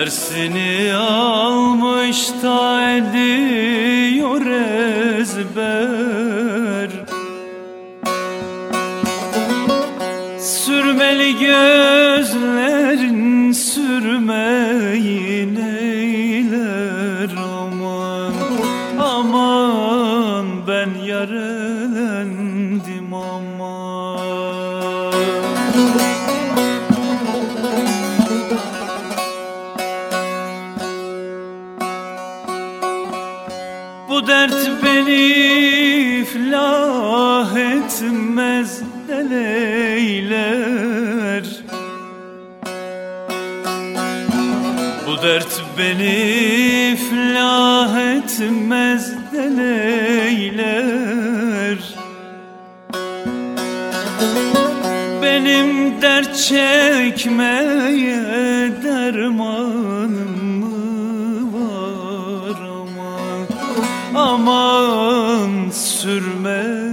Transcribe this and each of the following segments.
Dersini almış da ediyor ezber. Sürmeli gözlerin sürmeyin beni iflah etmez deleyler Benim dert çekmeye dermanım mı var? Aman Aman sürmelim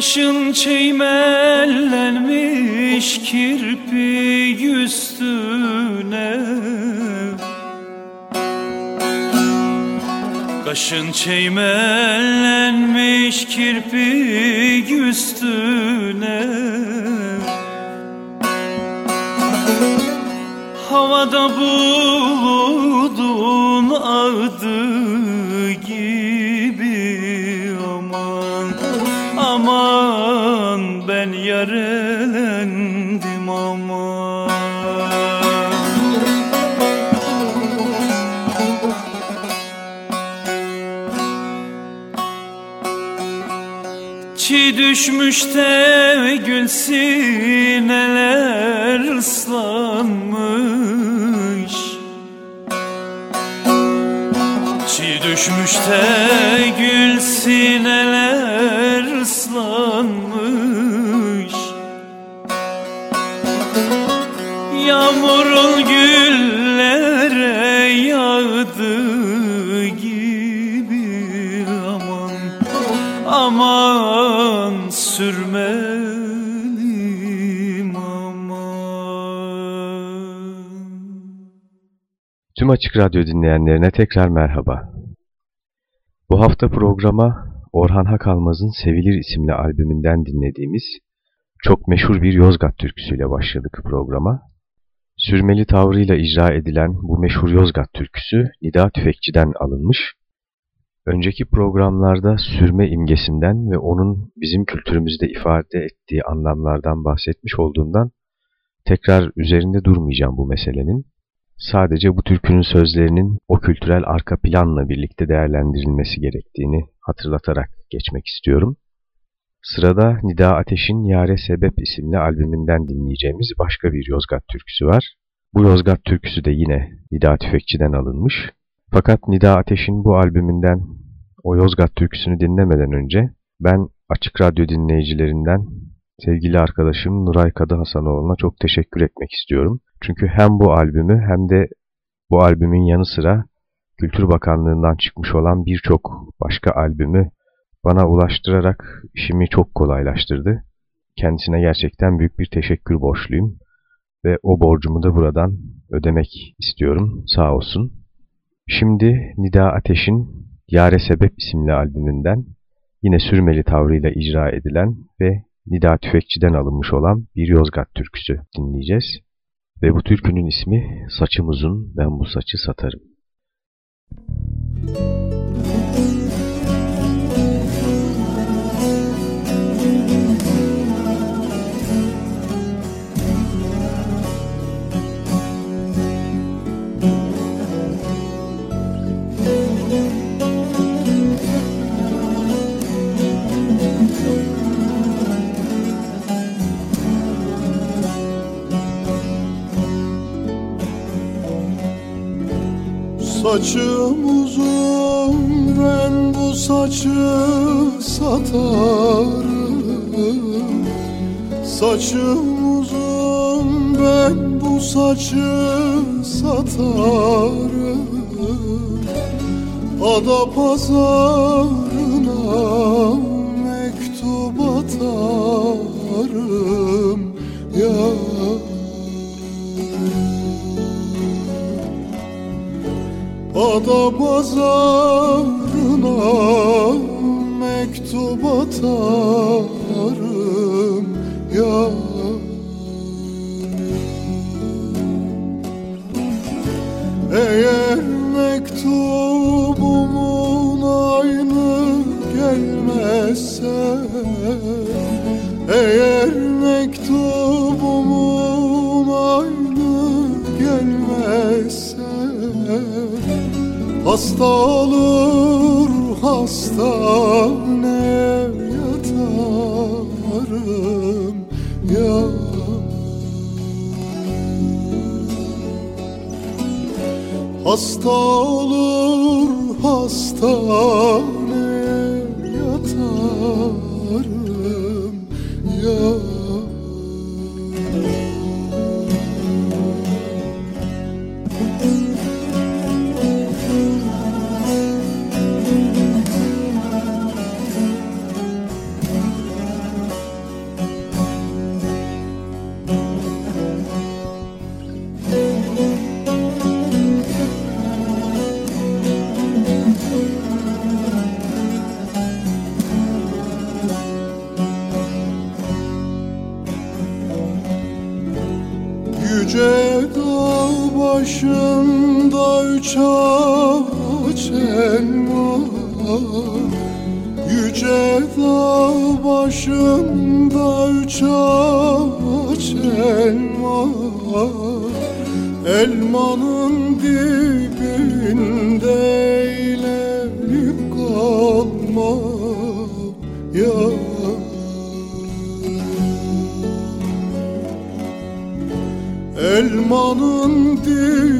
Kaşın çeymellenmiş kirpik üstüne. Kaşın çeymellenmiş kirpik üstüne. Havada buludun yarelendim aman Çiğ düşmüş de gül sineler ıslanmış. Çiğ düşmüş de gül sineler Tüm Açık Radyo dinleyenlerine tekrar merhaba. Bu hafta programa Orhan Hakalmaz'ın Sevilir isimli albümünden dinlediğimiz çok meşhur bir Yozgat türküsüyle başladık programa. Sürmeli tavrıyla icra edilen bu meşhur Yozgat türküsü Nida Tüfekçi'den alınmış. Önceki programlarda sürme imgesinden ve onun bizim kültürümüzde ifade ettiği anlamlardan bahsetmiş olduğundan tekrar üzerinde durmayacağım bu meselenin. Sadece bu türkünün sözlerinin o kültürel arka planla birlikte değerlendirilmesi gerektiğini hatırlatarak geçmek istiyorum. Sırada Nida Ateş'in Yare Sebep isimli albümünden dinleyeceğimiz başka bir Yozgat türküsü var. Bu Yozgat türküsü de yine Nida Tüfekçi'den alınmış. Fakat Nida Ateş'in bu albümünden o Yozgat türküsünü dinlemeden önce ben Açık Radyo dinleyicilerinden sevgili arkadaşım Nuray Kadı Hasanoğlu'na çok teşekkür etmek istiyorum. Çünkü hem bu albümü hem de bu albümün yanı sıra Kültür Bakanlığı'ndan çıkmış olan birçok başka albümü bana ulaştırarak işimi çok kolaylaştırdı. Kendisine gerçekten büyük bir teşekkür borçluyum ve o borcumu da buradan ödemek istiyorum. Sağ olsun. Şimdi Nida Ateş'in Yare Sebep isimli albümünden yine sürmeli tavrıyla icra edilen ve Nida Tüfekçi'den alınmış olan bir Yozgat türküsü dinleyeceğiz. Ve bu türkünün ismi Saçım Uzun Ben Bu Saçı Satarım. Müzik Saçım uzun ben bu saçı satarım. Saçım uzun ben bu saçı satarım. Ada pazarına mektup atarım. Ya Ada pazarına mektup atarım ya. Eğer mektubumun aynı gelmezse Eğer Hasta olur hastaneye yatarım ya Hasta olur hastaneye çağırçen Yüce dağ başında uçağırçen Elmanın dibinde eğlenip kalma. Elmanın dibinde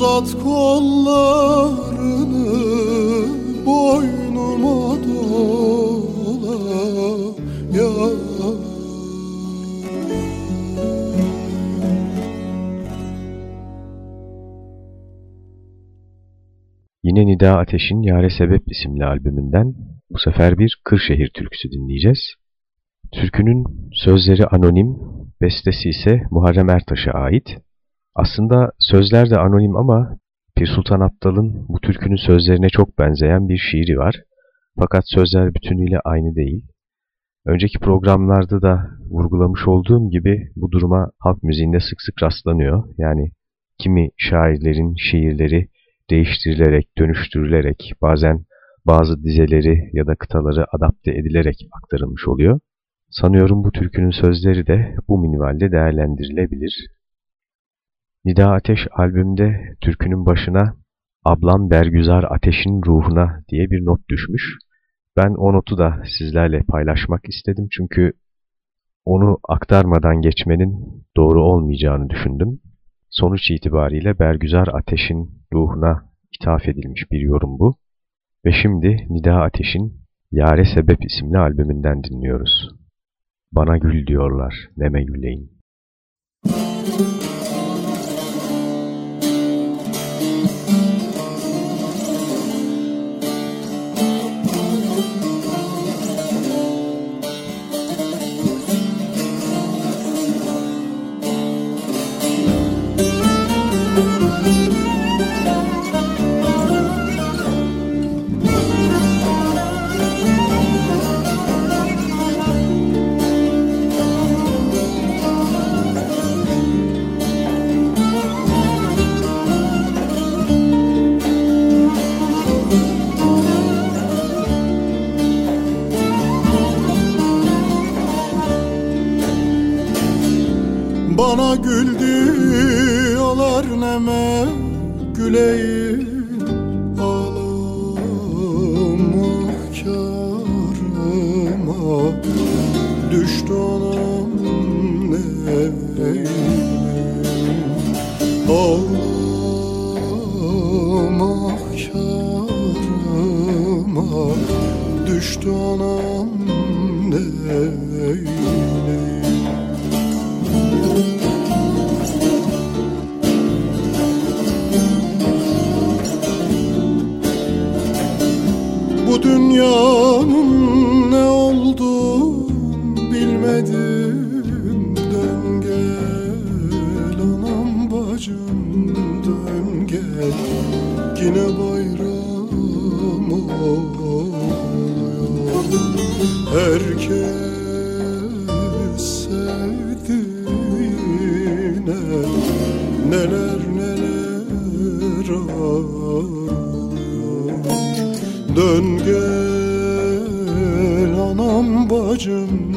Uzat kollarını boynuma dola ya Yine Nida Ateş'in Yare Sebep isimli albümünden bu sefer bir Kırşehir türküsü dinleyeceğiz. Türkünün sözleri anonim, bestesi ise Muharrem Ertaş'a ait. Aslında sözler de anonim ama Pir Sultan Abdal'ın bu türkünün sözlerine çok benzeyen bir şiiri var. Fakat sözler bütünüyle aynı değil. Önceki programlarda da vurgulamış olduğum gibi bu duruma halk müziğinde sık sık rastlanıyor. Yani kimi şairlerin şiirleri değiştirilerek, dönüştürülerek, bazen bazı dizeleri ya da kıtaları adapte edilerek aktarılmış oluyor. Sanıyorum bu türkünün sözleri de bu minvalde değerlendirilebilir. Nida Ateş albümde türkünün başına Ablan Bergüzar Ateş'in ruhuna diye bir not düşmüş. Ben o notu da sizlerle paylaşmak istedim çünkü onu aktarmadan geçmenin doğru olmayacağını düşündüm. Sonuç itibariyle Bergüzar Ateş'in ruhuna ithaf edilmiş bir yorum bu. Ve şimdi Nida Ateş'in Yare Sebep isimli albümünden dinliyoruz. Bana gül diyorlar, neme güleyim. Müzik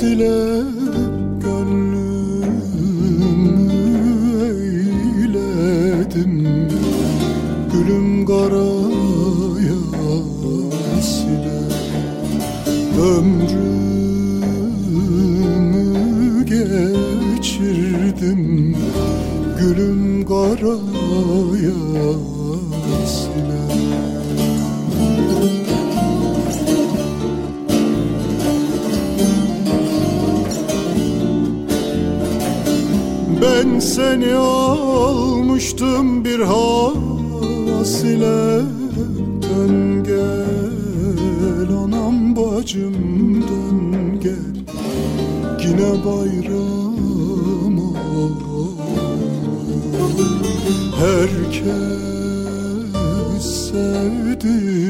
gönlümü seni almıştım bir havas ile Dön gel anam bacım dön gel. Yine bayram Herkes sevdiğine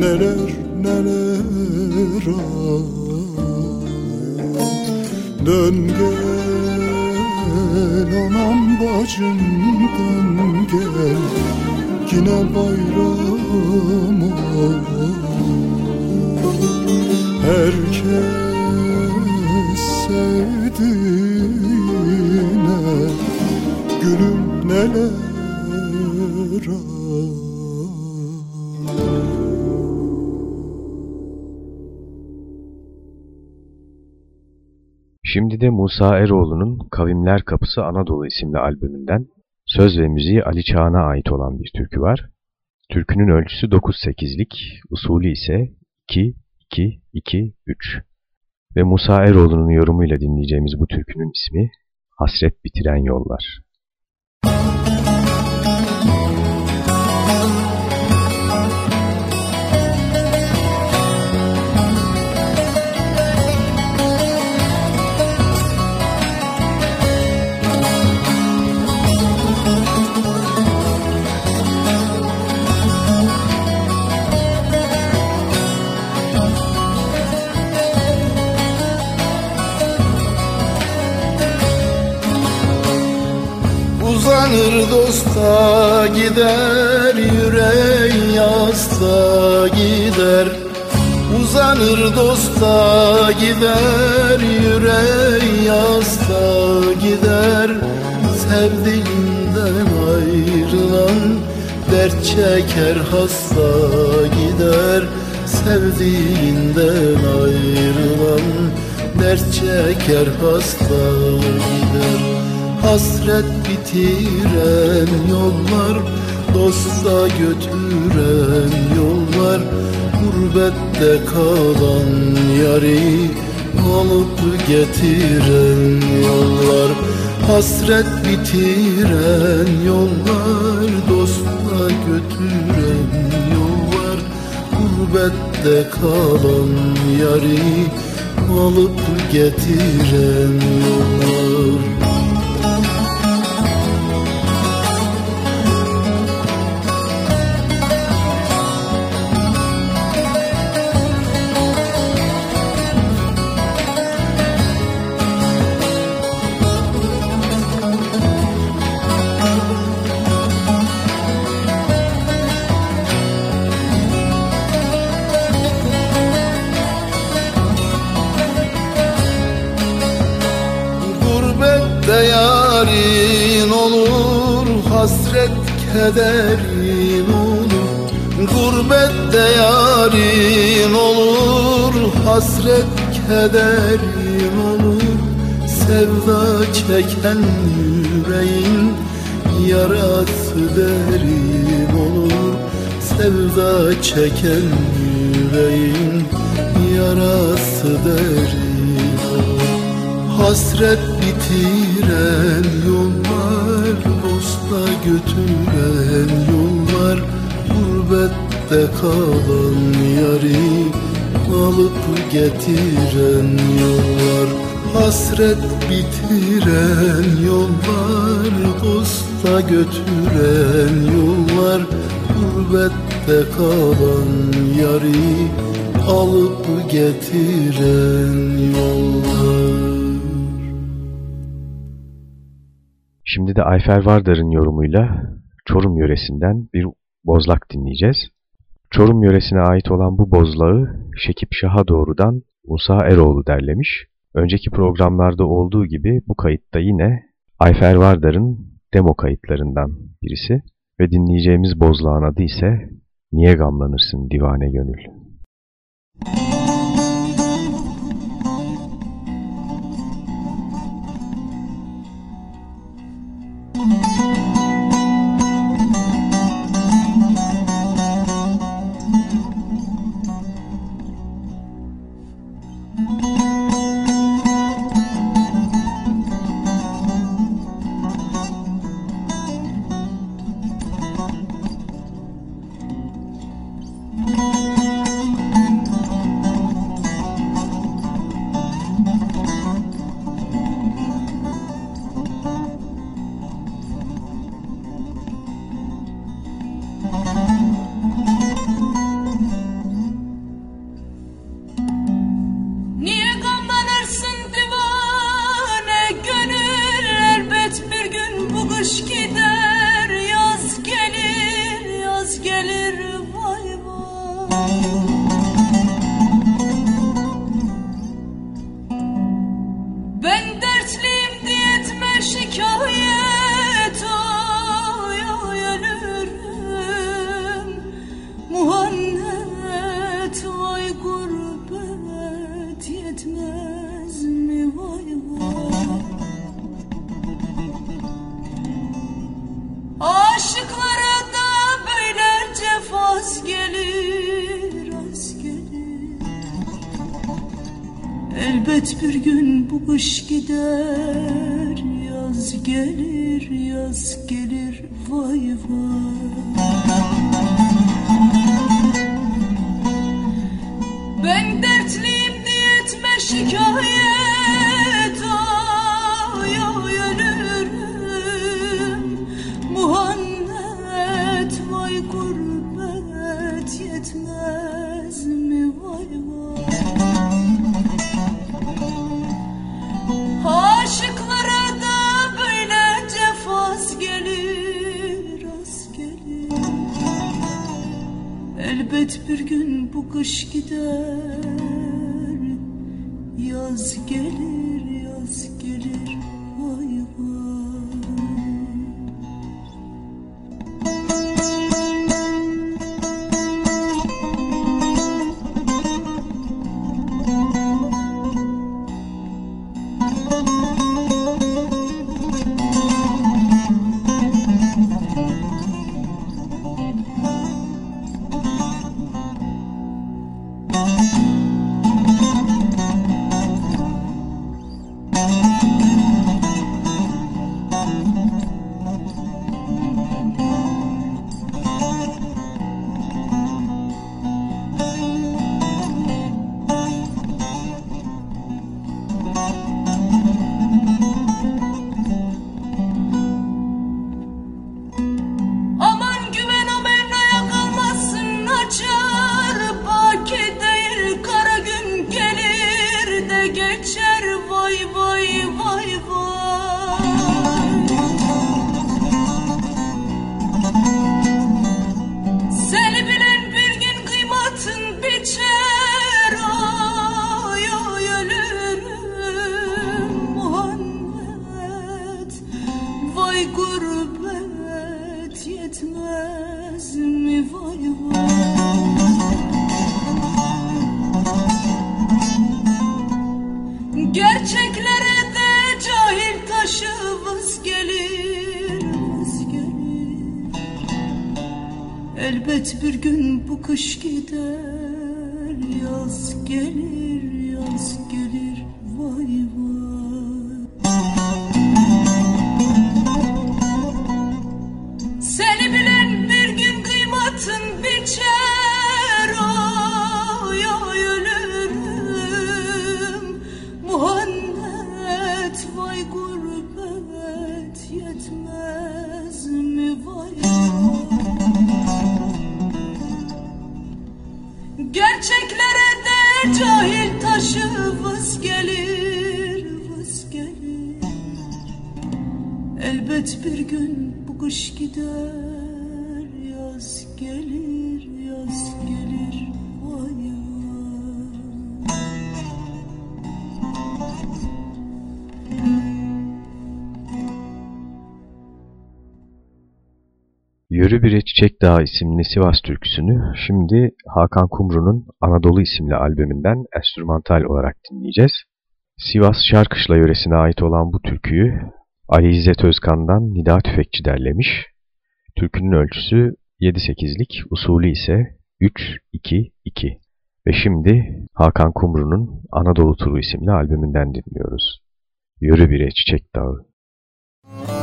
neler neler ağlar Dön gel anam bacım dön gel. Yine bayram Herkes Şimdi de Musa Eroğlu'nun Kavimler Kapısı Anadolu isimli albümünden söz ve müziği Ali Çağan'a ait olan bir türkü var. Türkünün ölçüsü 9-8'lik, usulü ise 2-2-2-3. Ve Musa Eroğlu'nun yorumuyla dinleyeceğimiz bu türkünün ismi Hasret Bitiren Yollar. Uzanır dosta gider yüreğin yasta gider. Uzanır dosta gider yüreğin yasta gider. Sevdiğinden ayrılan dert çeker hasta gider. Sevdiğinden ayrılan dert çeker hasta gider Hasret bitiren yollar Dosta götüren yollar Gurbette kalan yari Alıp getiren yollar. Hasret bitiren yollar Dosta götüren yollar Gurbette kalan yari Alıp getiren yollar yarin olur Hasret kederin olur. Gurbette yarin olur Hasret kederin olur. Sevda çeken yüreğin Yarası derin olur. Sevda çeken yüreğin Yarası derin olur. Hasret bitiren yollar Dosta götüren yollar Gurbette kalan yari Alıp getiren yollar Hasret bitiren yollar Dosta götüren yollar Gurbette kalan yari Alıp getiren yollar Şimdi de Ayfer Vardar'ın yorumuyla Çorum yöresinden bir bozlak dinleyeceğiz. Çorum yöresine ait olan bu bozlağı Şekip Şah'a doğrudan Musa Eroğlu derlemiş. Önceki programlarda olduğu gibi bu kayıtta yine Ayfer Vardar'ın demo kayıtlarından birisi ve dinleyeceğimiz bozlağın adı ise Niye Gamlanırsın Divane Gönül. Mm-hmm. Ben dertliyim diye etme şikayet. Elbet bir gün bu kış gider Yaz gelir. Çiçek Dağı isimli Sivas türküsünü şimdi Hakan Kumru'nun Anadolu isimli albümünden enstrümantal olarak dinleyeceğiz. Sivas Şarkışla yöresine ait olan bu türküyü Ali İzzet Özkan'dan Nida Tüfekçi derlemiş. Türkünün ölçüsü 7-8'lik, usulü ise 3-2-2. Ve şimdi Hakan Kumru'nun Anadolu Turu isimli albümünden dinliyoruz. Yürü bire çiçek dağı. Müzik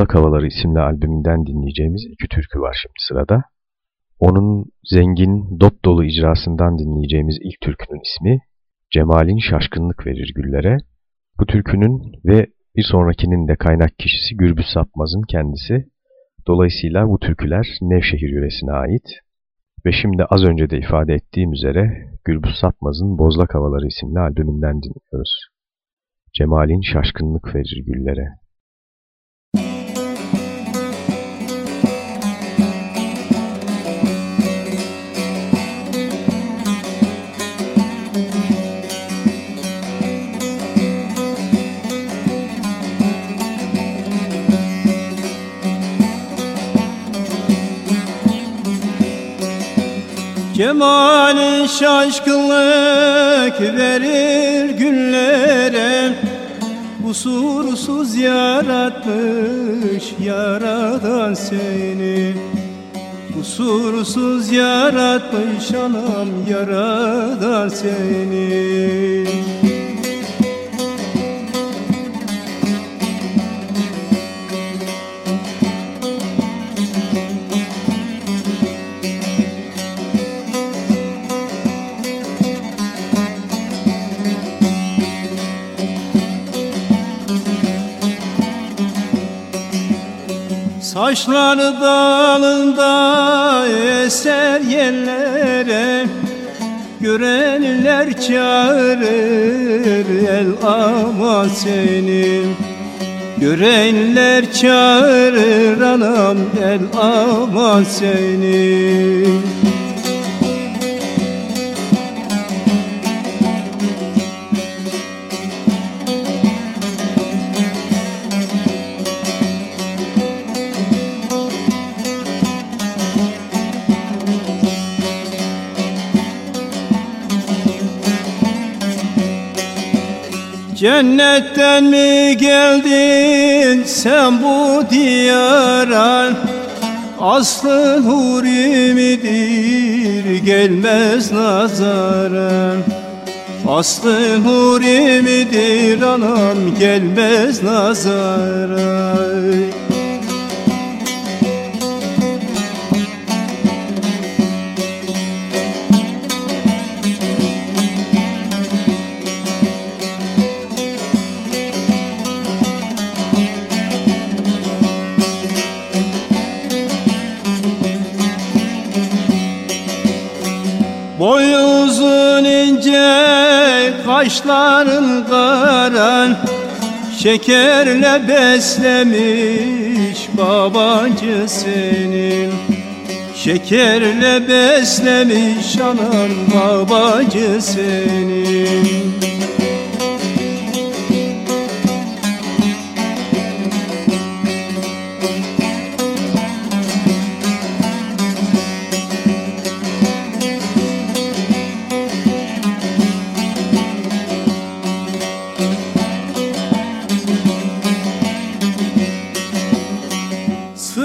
Bozlak Havaları isimli albümünden dinleyeceğimiz iki türkü var şimdi sırada. Onun zengin, dop dolu icrasından dinleyeceğimiz ilk türkünün ismi Cemal'in Şaşkınlık Verir Güllere. Bu türkünün ve bir sonrakinin de kaynak kişisi Gürbüz Sapmaz'ın kendisi. Dolayısıyla bu türküler Nevşehir yöresine ait. Ve şimdi az önce de ifade ettiğim üzere Gürbüz Sapmaz'ın Bozlak Havaları isimli albümünden dinliyoruz. Cemal'in şaşkınlık verir güllere. Cemalin şaşkınlık verir günlere. Kusursuz yaratmış yaradan seni. Kusursuz yaratmış anam yaradan seni Saçları dalında eser yerlere Görenler çağırır el ama senin. Görenler çağırır anam el ama senin Cennetten mi geldin sen bu diyara? Aslı huri midir gelmez nazara. Aslı huri midir anam gelmez nazara kaşların karan Şekerle beslemiş babancı senin. Şekerle beslemiş anan babacı senin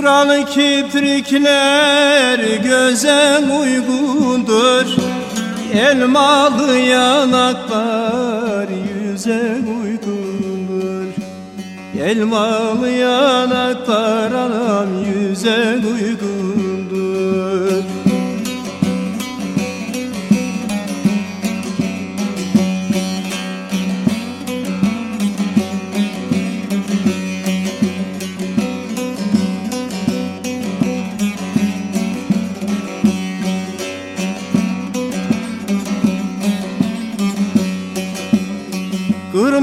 Sıralı kiprikler göze uygundur. Elmalı yanaklar yüze uygundur. Elmalı yanaklar anam yüze uygundur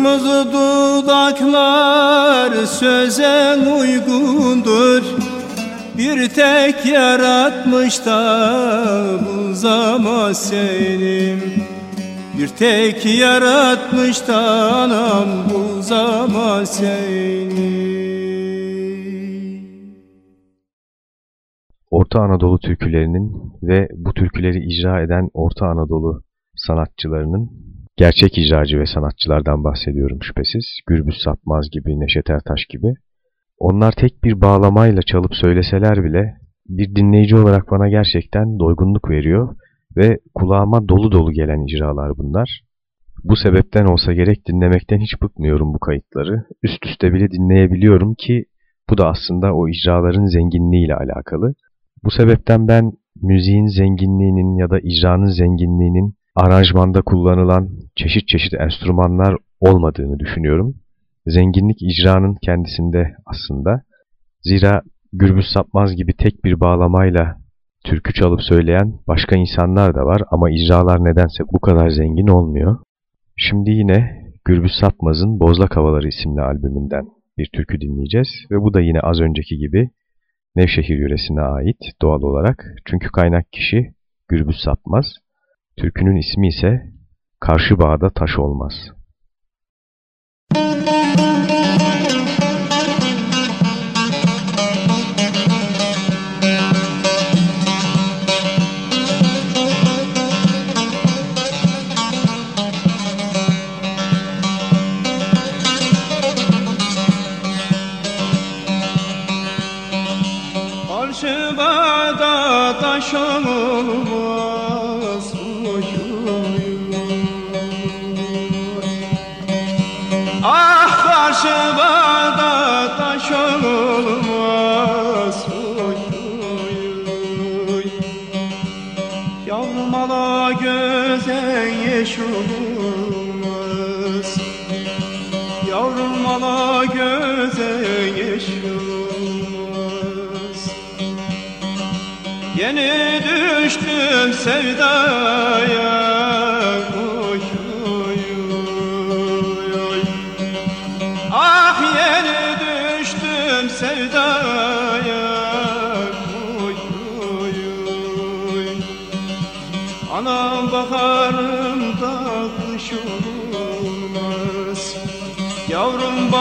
Kırmızı dudaklar söze uygundur. Bir tek yaratmış da bu zaman senin. Bir tek yaratmış da anam bu zaman seni Orta Anadolu türkülerinin ve bu türküleri icra eden Orta Anadolu sanatçılarının gerçek icracı ve sanatçılardan bahsediyorum şüphesiz. Gürbüz Sapmaz gibi, Neşet Ertaş gibi. Onlar tek bir bağlamayla çalıp söyleseler bile bir dinleyici olarak bana gerçekten doygunluk veriyor ve kulağıma dolu dolu gelen icralar bunlar. Bu sebepten olsa gerek dinlemekten hiç bıkmıyorum bu kayıtları. Üst üste bile dinleyebiliyorum ki bu da aslında o icraların zenginliğiyle alakalı. Bu sebepten ben müziğin zenginliğinin ya da icranın zenginliğinin aranjmanda kullanılan çeşit çeşit enstrümanlar olmadığını düşünüyorum. Zenginlik icranın kendisinde aslında. Zira Gürbüz Sapmaz gibi tek bir bağlamayla türkü çalıp söyleyen başka insanlar da var ama icralar nedense bu kadar zengin olmuyor. Şimdi yine Gürbüz Sapmaz'ın Bozlak Havaları isimli albümünden bir türkü dinleyeceğiz ve bu da yine az önceki gibi Nevşehir yöresine ait doğal olarak. Çünkü kaynak kişi Gürbüz Sapmaz. Türkünün ismi ise Karşı Bağda Taş Olmaz.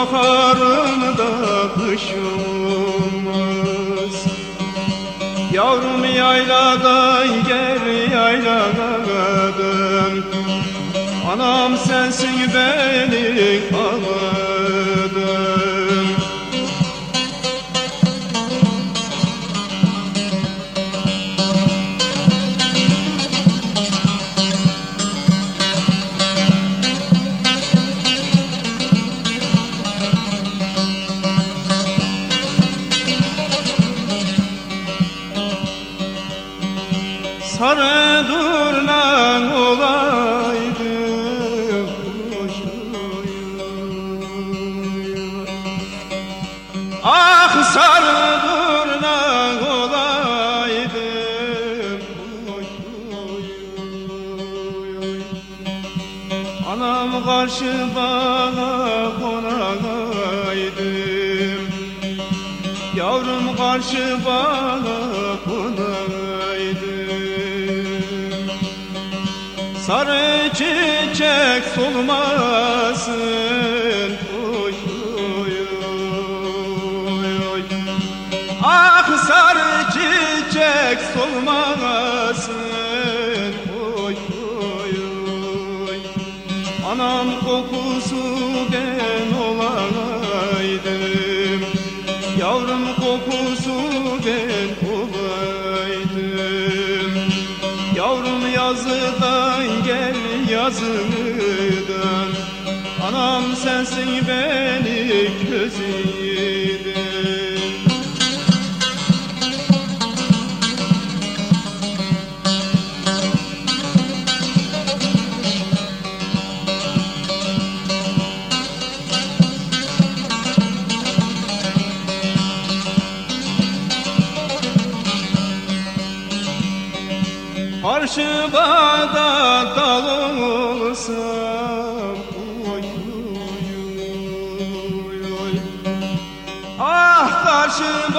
Bakarım da kış olmaz Yavrum yayladan gel yayladan Anam sensin beni ağladım çiçek solmasın oy, oy, oy. Anam kokusu ben olaydım Yavrum kokusu ben olaydım Yavrum yazıdan gel yazıdan Anam sensin beni közüydün Bağda dal olsam oy, oy, oy, oy. Ah karşı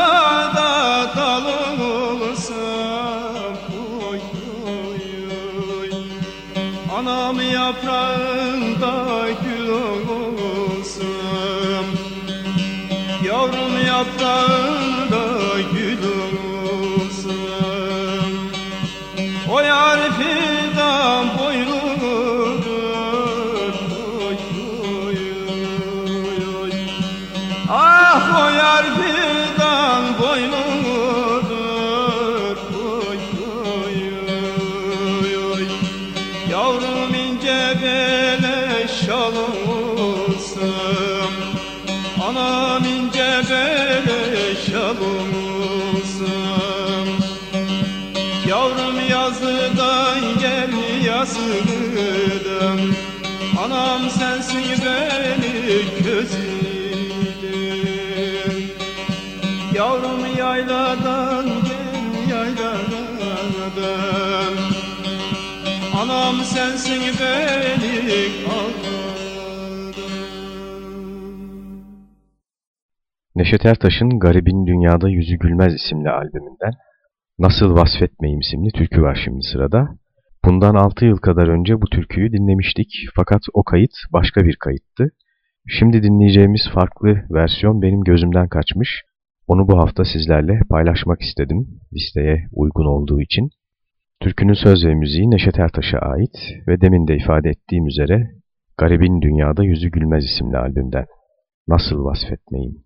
olsun Anam ince beleş olsun Yavrum yazıdan gel yazıdan Anam sensin beni gözüydün Yavrum yayladan gel yayladan. Anam sensin beni kalk Neşet Ertaş'ın Garibin Dünyada Yüzü Gülmez isimli albümünden Nasıl Vasfetmeyim isimli türkü var şimdi sırada. Bundan 6 yıl kadar önce bu türküyü dinlemiştik fakat o kayıt başka bir kayıttı. Şimdi dinleyeceğimiz farklı versiyon benim gözümden kaçmış. Onu bu hafta sizlerle paylaşmak istedim listeye uygun olduğu için. Türkünün söz ve müziği Neşet Ertaş'a ait ve demin de ifade ettiğim üzere Garibin Dünyada Yüzü Gülmez isimli albümden. Nasıl vasfetmeyim?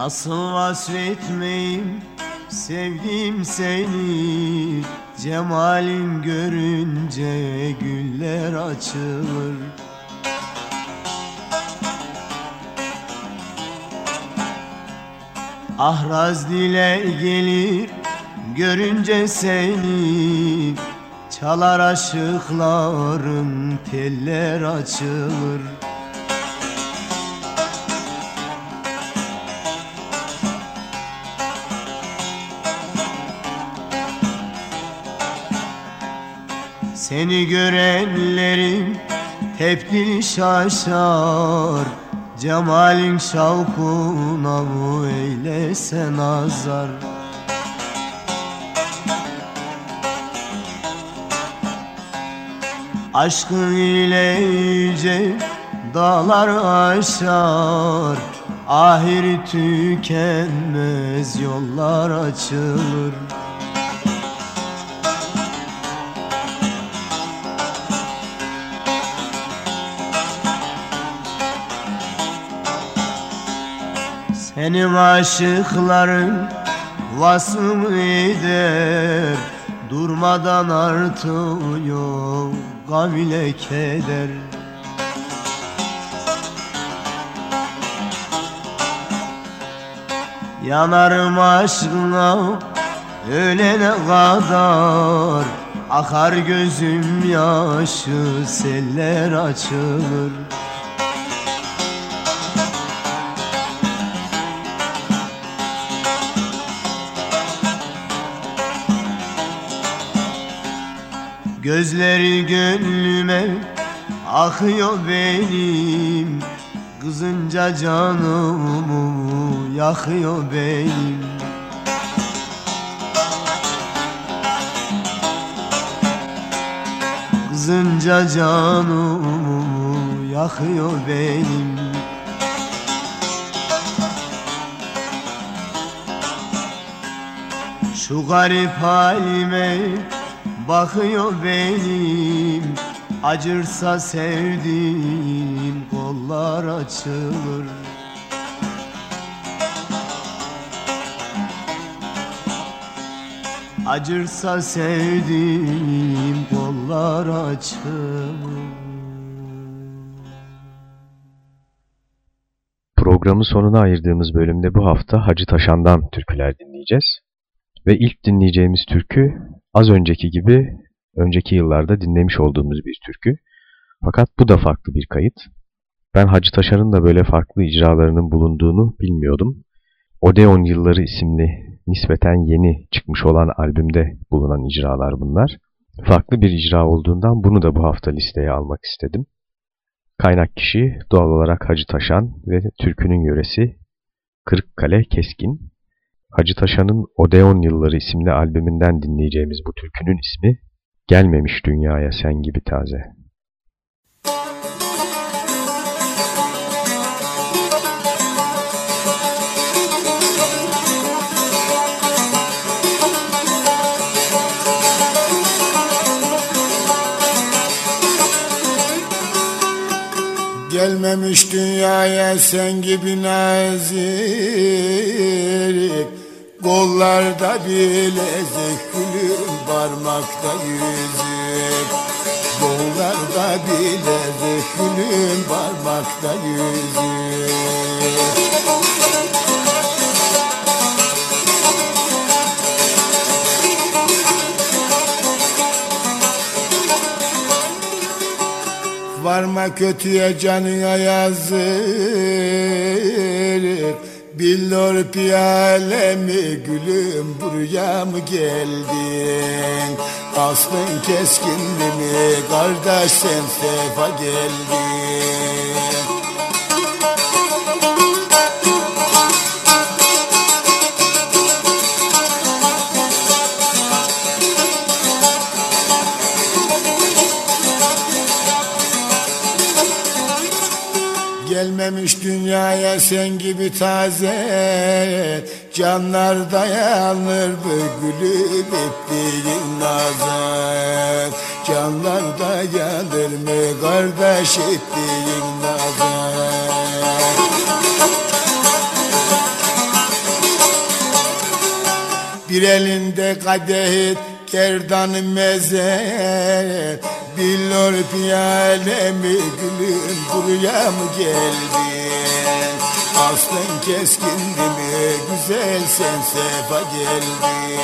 Nasıl vasfetmeyim sevdim seni? Cemalin görünce güller açılır. Ahraz dile gelir görünce seni. Çalar aşıkların teller açılır Seni görenlerin tepkili şaşar. Cemalin şavkuna bu eylese nazar Aşkın ile yüce dağlar aşar. Ahir tükenmez yollar açılır Benim aşıkların vasım eder. Durmadan artıyor gavile keder. Yanarım aşkına ölene kadar. Akar gözüm yaşı seller açılır Gözleri gönlüme akıyor benim. Kızınca canımı yakıyor benim. Kızınca canımı yakıyor benim. Şu garip halime bakıyor benim Acırsa sevdiğim kollar açılır Acırsa sevdiğim kollar açılır Programın sonuna ayırdığımız bölümde bu hafta Hacı Taşan'dan türküler dinleyeceğiz. Ve ilk dinleyeceğimiz türkü az önceki gibi önceki yıllarda dinlemiş olduğumuz bir türkü. Fakat bu da farklı bir kayıt. Ben Hacı Taşar'ın da böyle farklı icralarının bulunduğunu bilmiyordum. Odeon Yılları isimli nispeten yeni çıkmış olan albümde bulunan icralar bunlar. Farklı bir icra olduğundan bunu da bu hafta listeye almak istedim. Kaynak kişi doğal olarak Hacı Taşan ve türkünün yöresi Kırıkkale Keskin. Hacı Taşan'ın Odeon Yılları isimli albümünden dinleyeceğimiz bu türkünün ismi Gelmemiş Dünyaya Sen Gibi Taze. Gelmemiş dünyaya sen gibi nazik Kollarda bilezik gülüm parmakta yüzük Kollarda bilezik gülüm parmakta yüzük Varma kötüye canına yazık Billor piyalemi gülüm buraya mı geldin? Aslın keskindi mi kardeş sen sefa geldin Gelmemiş dünyaya sen gibi taze Canlar dayanır bu gülüp ettiğin nazar. Canlar dayanır mı kardeş ettiğin nazar? Bir elinde kadeh kerdan meze Billor piyalemi gülüm buraya mı geldin? Aslın keskindi mi güzel sen sefa geldin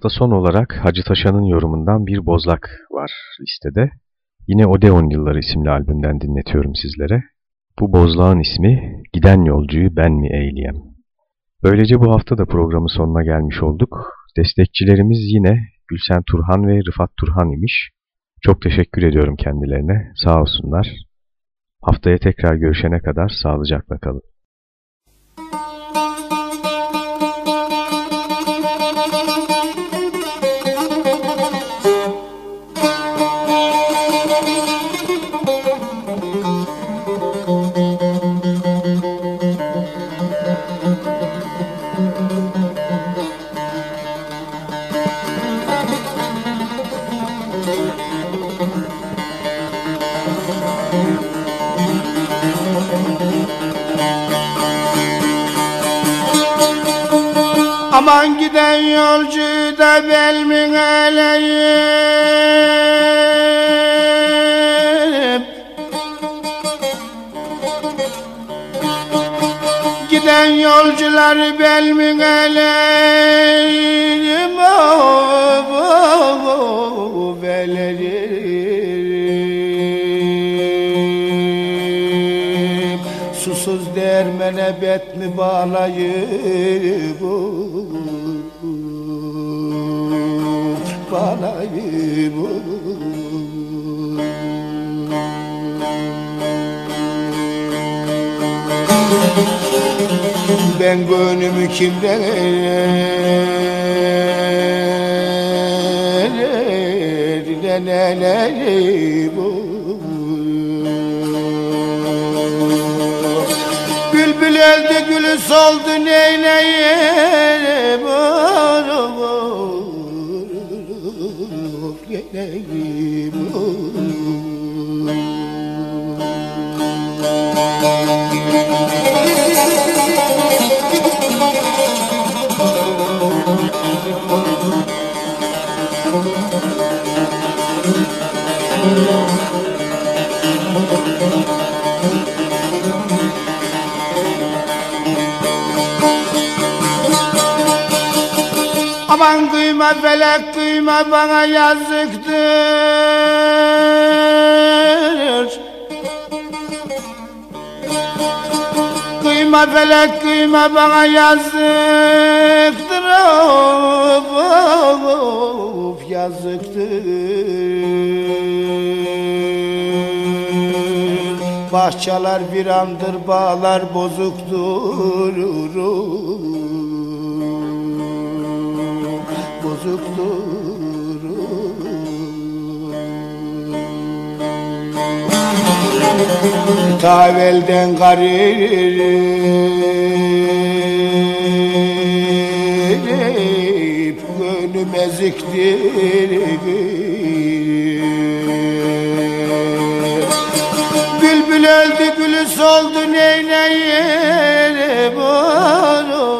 hafta son olarak Hacı Taşan'ın yorumundan bir bozlak var listede. Yine Odeon Yılları isimli albümden dinletiyorum sizlere. Bu bozlağın ismi Giden Yolcuyu Ben Mi Eyleyem. Böylece bu hafta da programın sonuna gelmiş olduk. Destekçilerimiz yine Gülsen Turhan ve Rıfat Turhan imiş. Çok teşekkür ediyorum kendilerine. Sağ olsunlar. Haftaya tekrar görüşene kadar sağlıcakla kalın. Giden yolcu da belmin eleyim Giden yolcular belmin eleyim Susuz dermene bet mi bağlayıp Bağlayıp Ben gönlümü kimden elerden eleyim Bülbül öldü gülü soldu neyleyim Neyleyim Aman kıyma felek kıyma bana yazıktır. Kıyma felek kıyma bana yazıktır. Of, of, yazıktır. Bahçeler bir andır bağlar bozuktur bozuktur Ta evvelden garip Gönlüm eziktir Bülbül öldü gülü soldu neyleyim olur